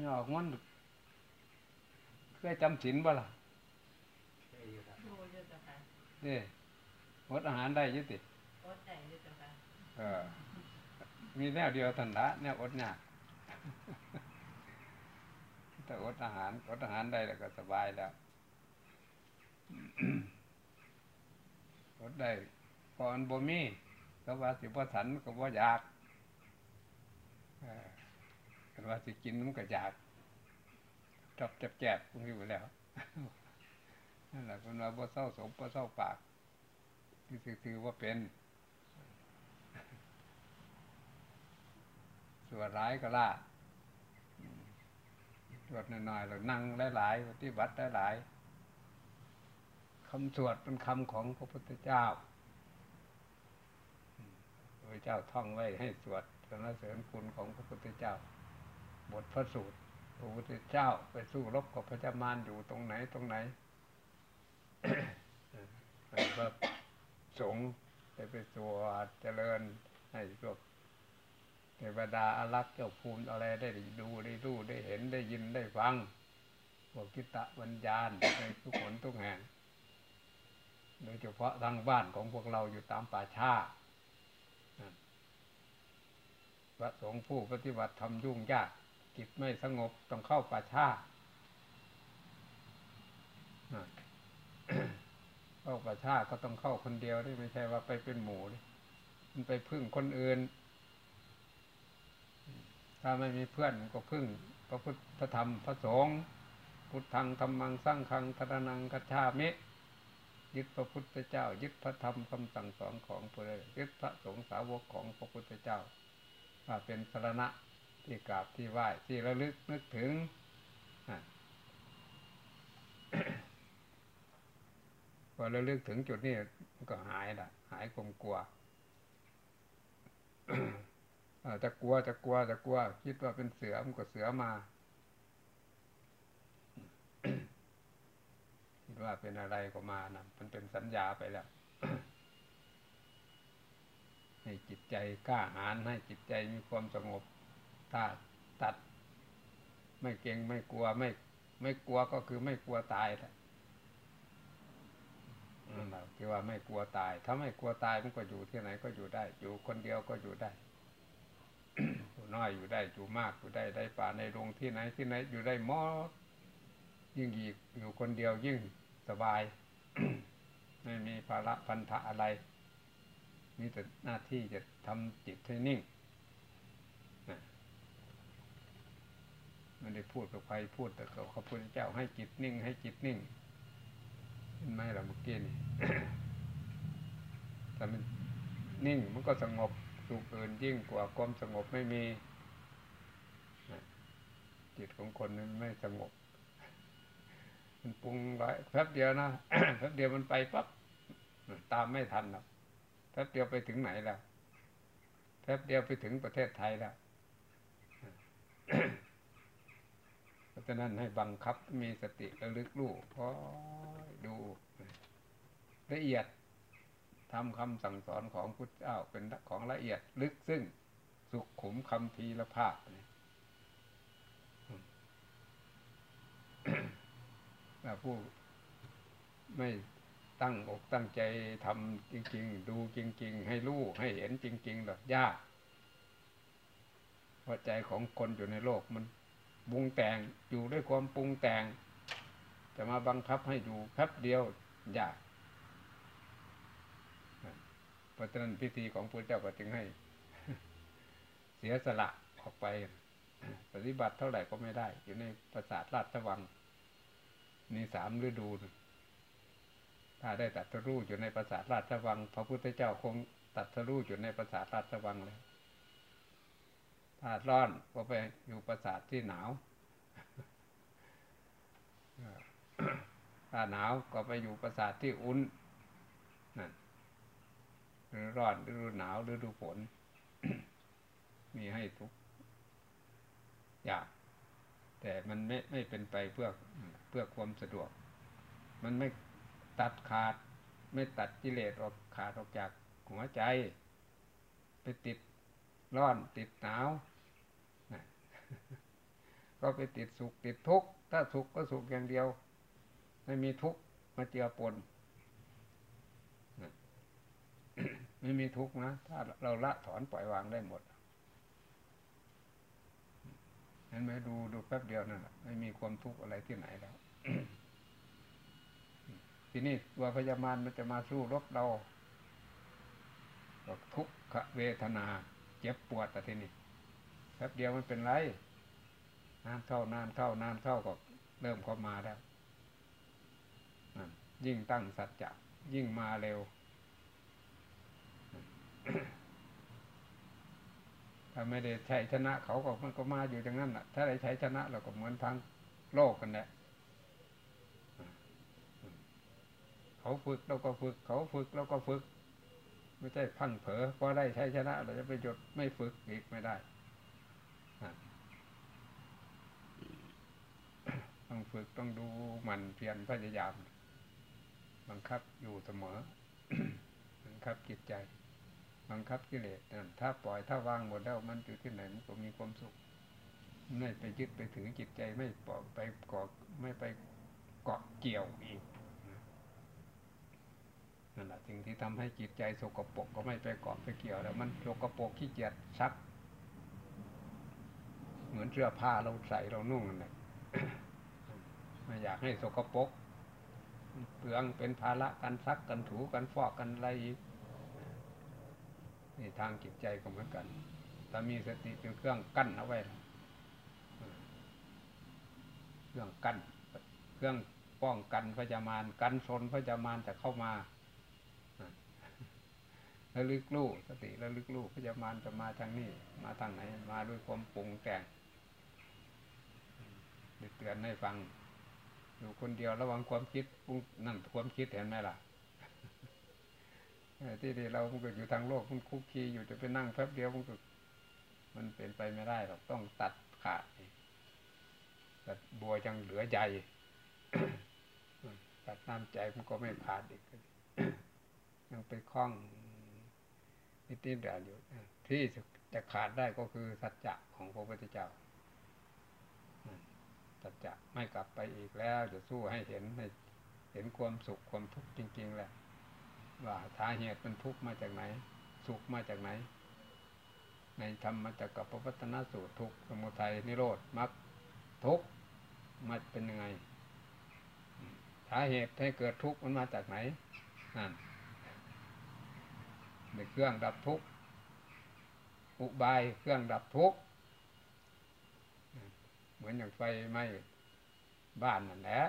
ไม่ออกมันเคยจำศีลบ่ล่ะนี่อดอาหารได้ยุติอดได้ยุติค่ะเออ มีแนวเดียวทันละแนวอดเนี่ยแต่อดอาหารอดอาหารได้แล้วก็สบายแล้วอดได้ก่อนบ่มีก็ว่าสิบ่สันก็บ่อยาก กันว่าสิกินมันก็อยากจบแจบๆคงอยู่แล้วนั่นแหละคนว่าบ่เศร้าสมบ่เศร้าปากคือคือว่าเป็น ส่วนร้ายก็ล่าสวดหน่อยๆหรือนั่งหลายๆปฏิบัติหลายๆคำสวดเป็นคำของพระพุทธเจ้าพระเจ้าท่องไว้ให้สวดสรรเสริญคุณของพระพุทธเจ้า บทพระสูตรพระพุทธเจ้าไปสู้รบกับพระเจ้ามารอยู่ตรงไหนตรงไหนก็สงไปไปสวดเจริญให้พวกเทวดาอารักษ์เจ้าภูมิอะไรได้ดูได้รู้ได้เห็นได้ยินได้ฟังพวกกิตะวิญญาณในทุกคนทุกแห่งโดยเฉพาะทางบ้านของพวกเราอยู่ตามป่าชาพระสงฆ์ผู้ปฏิบัติทำยุ่งยาก จิตไม่สงบต้องเข้าป่าช้าเข้าป่าช้าก็ต้องเข้าคนเดียวได้ไม่ใช่ว่าไปเป็นหมู่มันไปพึ่งคนอื่น ถ้าไม่มีเพื่อนก็พึ่งพระพุทธธรรมพระสงฆ์พุทธังธรรมังสร้างคังทรนังกัจฉามิยึดพระพุทธเจ้า ยึดพระธรรมคำสั่งสอนของพระยึดพระสงฆ์สาวกของพระพุทธเจ้าว่าเป็นสรณะ ที่กราบที่ไหว้ที่ระลึกนึกถึงพอระลึกถึงจุดนี้ก็หายละหายความกลัวจะกลัวจะกลัวจะกลัว คิดว่าเป็นเสือมันก็เสือมา คิดว่าเป็นอะไรก็มานะมันเป็นสัญญาไปแล้ว ให้จิตใจกล้าหาญให้จิตใจมีความสงบ ถ้าตัด ไม่เก่งไม่กลัวไม่ ไม่กลัวก็คือไม่กลัวตายแหละนั่นแหละคือว่าไม่กลัวตาย ถ้าไม่กลัวตายมันก็อยู่ที่ไหนก็อยู่ได้ อยู่คนเดียวก็อยู่ได้อยู่น้อยอยู่ได้อยู่มากอยู่ได้ได้ป่าในโรงที่ไหนที่ไหนอยู่ได้มอยิ่งอีกอยู่คนเดียวยิ่งสบาย ไม่มีภาระพันธะอะไรมีแต่หน้าที่จะทำจิตให้นิ่ง ไม่ได้พูดกับใครพูดแต่กับพระพุทธเจ้าให้จิตนิ่ง ให้จิตนิ่งเห็นไหมล่ะเมื่อกี้นี่แต่มันนิ่งมันก็สงบสุขอื่นยิ่งกว่าความสงบไม่มีจิตของคนนั้นไม่สงบ มันปรุงไว้แป๊บเดียวนะแป๊บเดียวมันไปปั๊บตามไม่ทันหรอกแป๊บเดียวไปถึงไหนแล้วแป๊บเดียวไปถึงประเทศไทยแล้วเพ ราะฉะนั้นให้บังคับมีสติระลึกรู้พอดู ละเอียดทำคำสั่งสอนของพุทธเจ้าเป็นของละเอียดลึกซึ่งสุขขุมคำพีละภาคถ้าผู้ไม่ตั้งอกตั้งใจทำจริง ๆ ดูจริง ๆ ให้รู้ให้เห็นจริง ๆหรอกยากเพราะใจของคนอยู่ในโลกมัน บุงแต่งอยู่ด้วยความปรุงแต่ง จะมาบังคับให้อยู่แป๊บเดียวยากราะฉะนั้นพิธีของพระเจ้าก็จึงให้ เสียสละออกไป ปฏิบัติเท่าไหร่ก็ไม่ได้ อยู่ในปราสาทราชวังมีสามฤดู ถ้าได้ตัดทรู้อยู่ในปราสาทราชวัง พระพุทธเจ้าคงตัดทรู้อยู่ในปราสาทราชวังเลย ถ้าร้อนก็ไปอยู่ปราสาทที่หนาว ถ้าหนาวก็ไปอยู่ปราสาทที่อุ่นนั่นฤดูร้อนฤดูหนาวฤดูฝนมีให้ทุกอย่างแต่มันไม่ไม่เป็นไปเพื่อเพื่อความสะดวก มันไม่ตัดขาด ไม่ตัดกิเลสออกขาดออกจากหัวใจ ไปติดร้อนติดหนาว ก็ไปติดสุขติดทุกข์ถ้าสุขก็สุขอย่างเดียว ไม่มีทุกข์มาเจือปนไม่มีทุกข์นะ ถ้าเราละถอนปล่อยวางได้หมดเห็นไหมดูดูแป๊บเดียวนั่นแหละไม่มีความทุกข์อะไรที่ไหนแล้ว ทีนี้ตัวพยามารมันจะมาสู้รบเราทุกขเวทนา เจ็บปวดแต่ทีนี้ แป๊บเดียวมันเป็นไร น้ำเข้าน้ำเข้าน้ำเข้าก็เริ่มเข้ามาแล้วยิ่งตั้งสัจจะยิ่งมาเร็ว ถ้าไม่ได้ใช้ชนะเขาก็มันก็มาอยู่อย่างนั้นแหละถ้าได้ใช้ชนะเราก็เหมือนทางโลกกันแหละเขาฝึกเราก็ฝึก เขาฝึกเราก็ฝึก ไม่ใช่พังเผลอพอได้ใช้ชนะ เราจะไปหยุดไม่ฝึกอีกไม่ได้ต้อง ฝึกต้องดูมันเพียรพยายาม บังคับอยู่เสมอ บังคับจิตใจ บังคับกิเลสนั่นถ้าปล่อยถ้าวางหมดแล้วมันอยู่ที่ไหนมันก็มีความสุข ไม่ไปยึดไปถือจิตใจไม่ปล่อยไปเกาะไม่ไปเกาะเกี่ยวอีกนั่นแหละสิ่งที่ทำให้จิตใจสกปรกก็ไม่ไปเกาะไปเกี่ยวแล้ว มันสกปรกขี้เกียจซัก เหมือนเสื้อผ้าเราใส่เรานุ่งนั่นแหละ ไม่อยากให้สกปรกเปลืองเป็นภาระกันซักกันถูกันฟอกกันอะไรอีกนี่ทางจิตใจก็เหมือนกัน ถ้ามีสติเป็นเครื่องกั้นเอาไว้ เครื่องกั้น เครื่องป้องกันพยามารกันชนพยามารจะเข้ามาแล้วลึกลู่สติแล้วลึกลู่พยามารจะมาทางนี้ มาทางไหน มาด้วยความปรุงแต่งเตือนให้ฟัง อยู่คนเดียวระวังความคิดปรุงนั่นความคิดเห็นไหมล่ะที่ดีเรามันก็อยู่ทางโลกมันคุกคีอยู่จะไปนั่งแป๊บเดียวมันก็มันเป็นไปไม่ได้หรอกต้องตัดขาดตัดบัวยังเหลือใจตัดน้ำใจมันก็ไม่ขาดอีกยังไปคล้องนิดนิดเดียวอยู่ที่จะขาดได้ก็คือสัจจะของพระพุทธเจ้า สัจจะไม่กลับไปอีกแล้ว จะสู้ให้เห็นให้เห็นความสุขความทุกข์จริง ๆ แหละ ว่าสาเหตุมันทุกข์มาจากไหน สุขมาจากไหน ในธรรมมาจากกับพระพัฒนสูตรทุกข์สมุทัยนิโรธมรรคทุกข์มาเป็นยังไงสาเหตุให้เกิดทุกข์มันมาจากไหนนั่นในเครื่องดับทุกข์อุบายเครื่องดับทุกข์ เหมือนอย่างไฟไหม้บ้านนั่นแหละ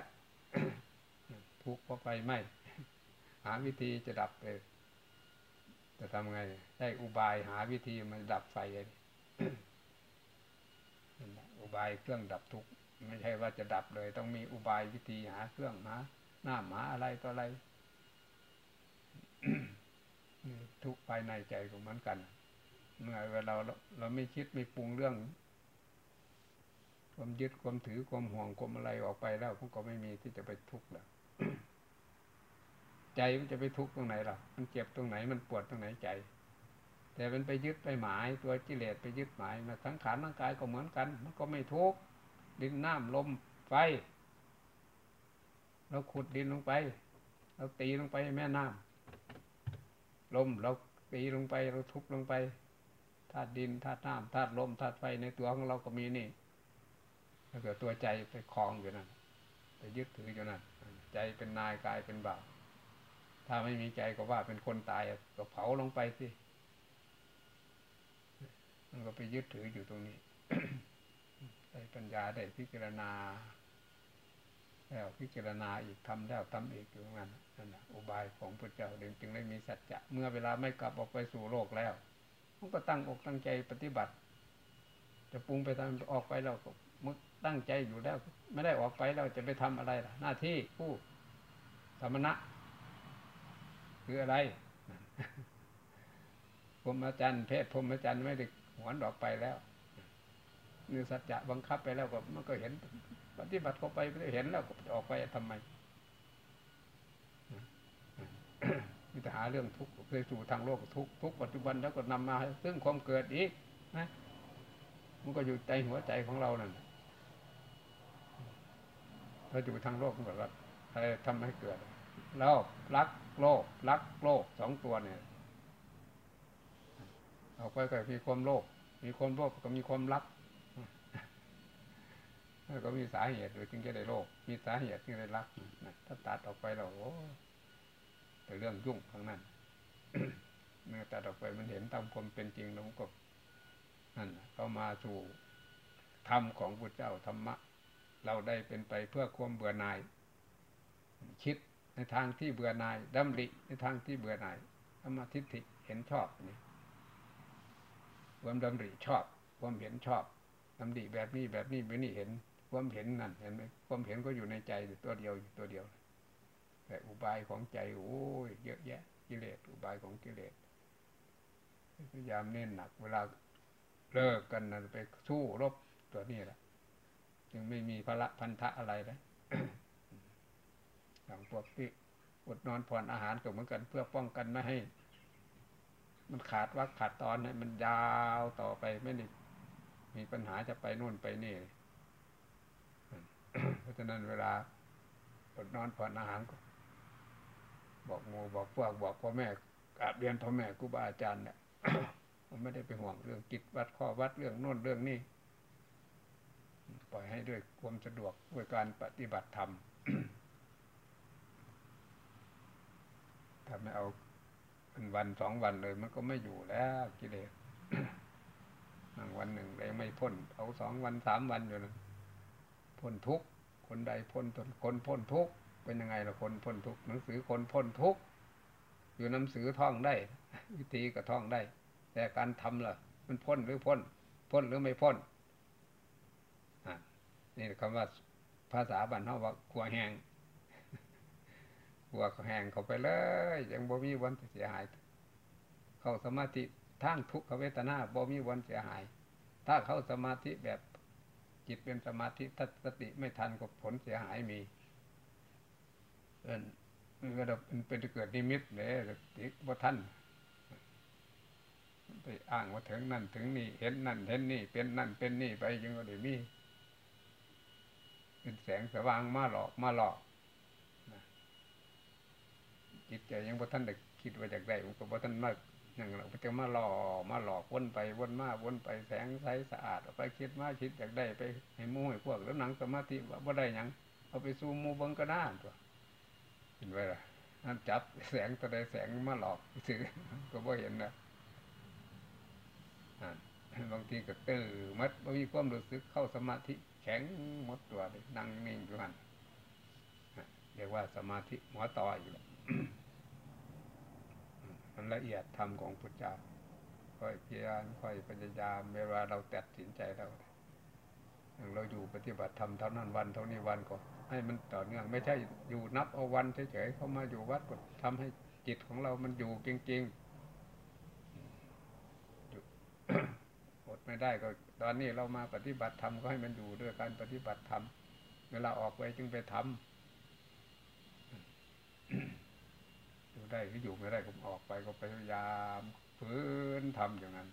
ทุกข์เพราะไฟไหม้หาวิธีจะดับไปจะทำไง ได้อุบายหาวิธีมันดับไฟอุบายเครื่องดับทุกข์ไม่ใช่ว่าจะดับเลย ต้องมีอุบายวิธีหาเครื่องหาหน้าหมาอะไรต่ออะไรทุกภายในใจก็เหมือนกัน เมื่อเวลาเราเราไม่คิดไม่ปรุงเรื่อง ความยึดความถือความห่วงความอะไรออกไปแล้วพวกก็ไม่มีที่จะไปทุกข์แล้วใจมันจะไปทุกข์ตรงไหนล่ะ มันเจ็บตรงไหนมันปวดตรงไหนใจ แต่มันไปยึดไปหมายตัวกิเลสไปยึดหมายมาทั้งขานร่างกายก็เหมือนกัน มันก็ไม่ทุกข์ดินน้ำลมไฟเราขุดดินลงไป เราตีลงไปแม่น้ำลมเราตีลงไปเราทุบลงไปธาตุดินธาตุน้ำธาตุลมธาตุไฟในตัวของเราก็มีนี่ แล้วก็ตัวใจไปคลองอยู่นั่นไปยึดถืออยู่นั่นใจเป็นนายกายเป็นบ่าวถ้าไม่มีใจก็ว่าเป็นคนตายก็เผาลงไปสิมันก็ไปยึดถืออยู่ตรงนี้ได้ปัญญาได้พิจารณา แล้วพิจารณาอีกทำแล้วทำอีกอยู่งั้นนั่นแหละอุบายของพระเจ้าจึงได้มีสัจจะเมื่อเวลาไม่กลับออกไปสู่โลกแล้วมันก็ตั้งอกตั้งใจปฏิบัติ จะปรุงไปทำออกไปแล้วก็มึกตั้งใจอยู่แล้ว ไม่ได้ออกไปแล้วจะไปทำอะไรล่ะ หน้าที่ผู้ธรรมณะ คืออะไรพรมอาจารย์เพศพรมอาจารย์ไม่ได้หวนออกไปแล้วนี่สัจจะบังคับไปแล้วก็มันก็เห็น ปฏิบัติเข้าไปไม่ได้เห็นแล้วก็ออกไปทำไมมีแต่หาเรื่องทุกข์เคยสู่ทางโลกทุกทุกปัจจุบันแล้วก็นำมาซึ่งความเกิดอีกนะ มันก็อยู่ใจหัวใจของเรานั่นถ้าอยู่ทางโลกมันก็รักใครทำให้เกิดโลภรักโลภรักโลภสองตัวเนี่ย เอาไปก็มีความโลภมีความโลภก็มีความรักก็มีสาเหตุจึงจะได้โลภมีสาเหตุจึงได้รักถ้าตัดออกไปเราโอ้แต่เรื่องยุ่งทั้งนั้นเมื่อตัดออกไปมันเห็นตามความเป็นจริงแล้วมันก็ นั่นเข้ามาสู่ธรรมของพระเจ้าธรรมะ เราได้เป็นไปเพื่อความเบื่อหน่าย คิดในทางที่เบื่อหน่ายดำริในทางที่เบื่อหน่ายธรรมทิฏฐิเห็นชอบนี่ความดำริชอบ ความเห็นชอบดำริแบบนี้แบบนี้แบบนี้เห็น ความเห็นนั่นเห็นไหมความเห็นก็อยู่ในใจตัวเดียวอยู่ตัวเดียว แต่อุบายของใจโอ้ยเยอะแยะกิเลสอุบายของกิเลสพยายามเน้นหนักเวลา เลิกกันนะไปสู้รบตัวนี้แหละยังไม่มีพละพันธะอะไรเลยอย่างพวกที่อดนอนผ่อนอาหารก็เหมือนกัน เพื่อป้องกันไม่ให้ มันขาดวักขาดตอนให้มันยาวต่อไปไม่ได้มีปัญหาจะไปนู่นไปนี่เพราะฉะนั้นเวลาอดนอนผ่อนอาหารก็ บอกงูบอกพวกบอกพ่อแม่กราบเรียนพ่อแม่ครูบาอาจารย์เนี่ย มันไม่ได้ไปห่วงเรื่องกิจวัดข้อวัดเรื่องโน่นเรื่องนี้ปล่อยให้ด้วยความสะดวกด้วยการปฏิบัติธรรมถ้าไม่เอาเป็นวันสองวันเลย มันก็ไม่อยู่แล้วกิเลสบางวันหนึ่งเลยไม่พ้น เอาสองวันสามวันอยู่นะพ้นทุกคนใดพ้นตนคนพ้นทุกเป็นยังไงล่ะคนพ้นทุกหนังสือคนพ้นทุกอยู่หนังสือท่องได้ วิธีก็ท่องได้ แต่การทำล่ะ มันพ้นหรือพ้น พ้นหรือไม่พ้นนี่คำว่าภาษาบ้านเขาว่าขัวแหงขัวแหงเขาไปเลย ยังบ่มีวันเสียหาย เข้าสมาธิทั้งทุกขเวทนาบ่มีวันเสียหาย ถ้าเข้าสมาธิแบบจิตเป็นสมาธิถ้าสติไม่ทันก็ผลเสียหายมีเอินมันก็เป็นเกิดนิมิตเลยติกว่ท่าน ไปอ้างว่าถึงนั่นถึงนี่เห็นนั่นเห็นนี่เป็นนั่นเป็นนี่ไปยังก็ได้มีเป็นแสงสว่างมาหลอกมาหลอกจิตใจยังพอท่านได้คิดว่าจากใดมันก็พอท่านมากอย่างเราจะมาหลอกมาหลอกวนไปวนมาวนไปแสงใสสะอาดเอาไปคิดมาคิดจากได้ไปให้มู่ให้พวกแล้วหนังสมาธิว่าบ่ได้ยังเอาไปสู้มูบังก็ได้ตัวเห็นไหมล่ะนั่นจับแสงตัวใดแสงมาหลอกถือก็บ่เห็นนะ บางทีก็ตื่นมัดมีความรู้สึกเข้าสมาธิแข็งหมดตัวเลยนั่งนิ่งอยู่หันเรียกว่าสมาธิหมอต่ออยู่แล้วมันละเอียดธรรมของพุทธเจ้าค่อยเพียรค่อยพยายามเวลาเราตัดสินใจเราอย่างเราอยู่ปฏิบัติธรรมเท่านั้นวันเท่านี้วันก็ให้มันต่อเนื่องไม่ใช่อยู่นับเอาวันเฉยๆเข้ามาอยู่วัดก็ทำให้จิตของเรามันอยู่จริงๆ ไม่ได้ก็ ตอนนี้เรามาปฏิบัติธรรมก็ให้มันอยู่ด้วยการปฏิบัติธรรมเวลาออกไปจึงไปทำอยู่ได้ก็อยู่ไม่ได้ก็ออกไปก็พยายามฝืนทำอย่างนั้น